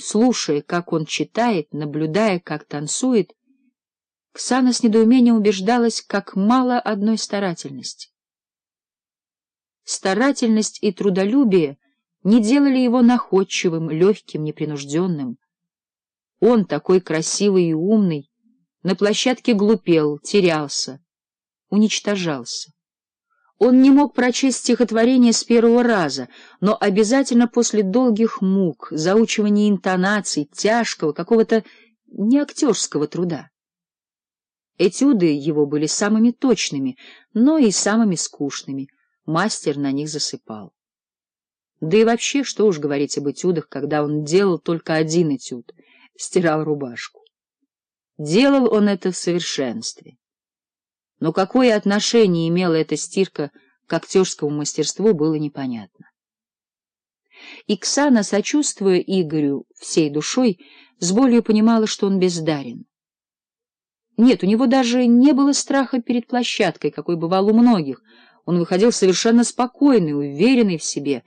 слушая, как он читает, наблюдая, как танцует, Ксана с недоумением убеждалась, как мало одной старательности. Старательность и трудолюбие не делали его находчивым, легким, непринужденным. Он, такой красивый и умный, на площадке глупел, терялся, уничтожался. Он не мог прочесть стихотворение с первого раза, но обязательно после долгих мук, заучивания интонаций, тяжкого, какого-то неактерского труда. Этюды его были самыми точными, но и самыми скучными. Мастер на них засыпал. Да и вообще, что уж говорить об этюдах, когда он делал только один этюд — стирал рубашку. Делал он это в совершенстве но какое отношение имела эта стирка к актерскому мастерству, было непонятно. Иксана, сочувствуя Игорю всей душой, с болью понимала, что он бездарен. Нет, у него даже не было страха перед площадкой, какой бывал у многих. Он выходил совершенно спокойный, уверенный в себе.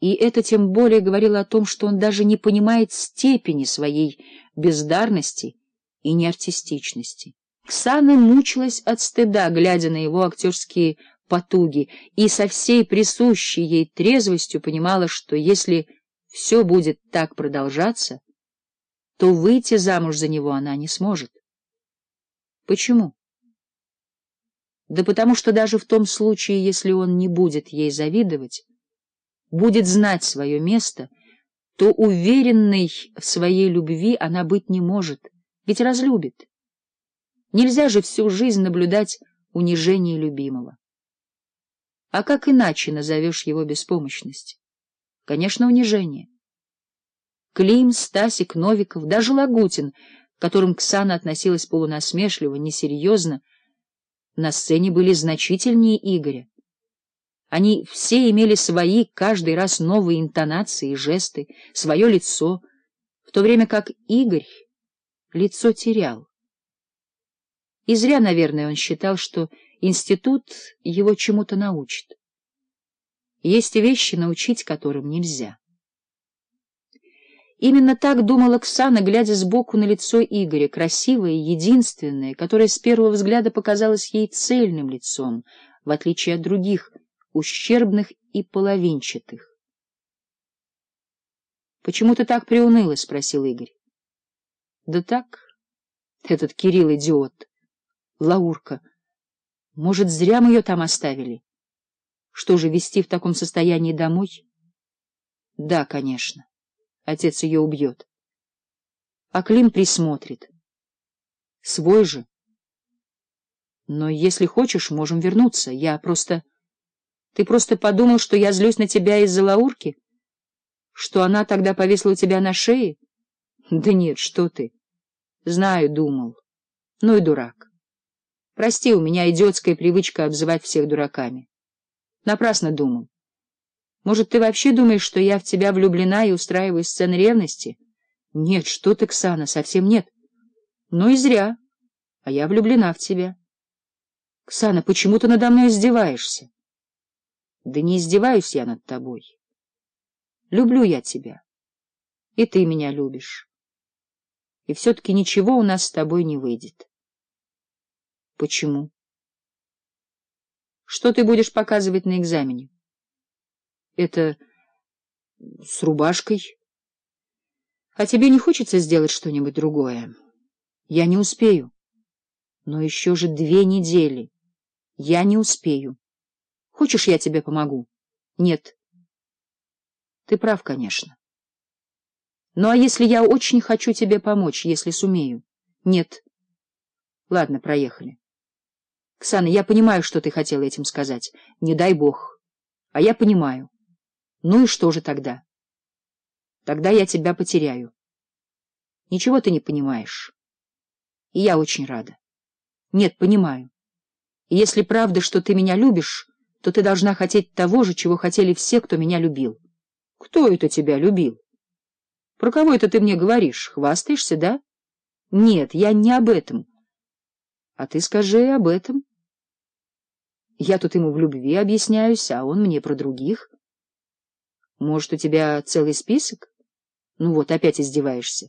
И это тем более говорило о том, что он даже не понимает степени своей бездарности и неартистичности. Ксана мучилась от стыда, глядя на его актерские потуги, и со всей присущей ей трезвостью понимала, что если все будет так продолжаться, то выйти замуж за него она не сможет. Почему? Да потому что даже в том случае, если он не будет ей завидовать, будет знать свое место, то уверенной в своей любви она быть не может, ведь разлюбит. Нельзя же всю жизнь наблюдать унижение любимого. А как иначе назовешь его беспомощность? Конечно, унижение. Клим, Стасик, Новиков, даже Лагутин, к которым Ксана относилась полунасмешливо, несерьезно, на сцене были значительнее Игоря. Они все имели свои, каждый раз новые интонации и жесты, свое лицо, в то время как Игорь лицо терял. И зря, наверное, он считал, что институт его чему-то научит. Есть вещи, научить которым нельзя. Именно так думала Ксана, глядя сбоку на лицо Игоря, красивое, единственное, которое с первого взгляда показалось ей цельным лицом, в отличие от других, ущербных и половинчатых. — Почему ты так приуныла? — спросил Игорь. — Да так, этот Кирилл — идиот. Лаурка. Может, зря мы ее там оставили? Что же, вести в таком состоянии домой? Да, конечно. Отец ее убьет. А Клим присмотрит. Свой же. Но если хочешь, можем вернуться. Я просто... Ты просто подумал, что я злюсь на тебя из-за Лаурки? Что она тогда повесила тебя на шее? Да нет, что ты. Знаю, думал. Ну и дурак. Прости, у меня идиотская привычка обзывать всех дураками. Напрасно думал. Может, ты вообще думаешь, что я в тебя влюблена и устраиваю сцены ревности? Нет, что ты, Ксана, совсем нет. Ну и зря. А я влюблена в тебя. Ксана, почему ты надо мной издеваешься? Да не издеваюсь я над тобой. Люблю я тебя. И ты меня любишь. И все-таки ничего у нас с тобой не выйдет. Почему? Что ты будешь показывать на экзамене? Это с рубашкой. А тебе не хочется сделать что-нибудь другое? Я не успею. Но еще же две недели. Я не успею. Хочешь, я тебе помогу? Нет. Ты прав, конечно. Ну а если я очень хочу тебе помочь, если сумею? Нет. Ладно, проехали. Ксана, я понимаю, что ты хотела этим сказать. Не дай бог. А я понимаю. Ну и что же тогда? Тогда я тебя потеряю. Ничего ты не понимаешь. И я очень рада. Нет, понимаю. И если правда, что ты меня любишь, то ты должна хотеть того же, чего хотели все, кто меня любил. Кто это тебя любил? Про кого это ты мне говоришь? Хвастаешься, да? Нет, я не об этом. А ты скажи об этом. Я тут ему в любви объясняюсь, а он мне про других. Может, у тебя целый список? Ну вот, опять издеваешься.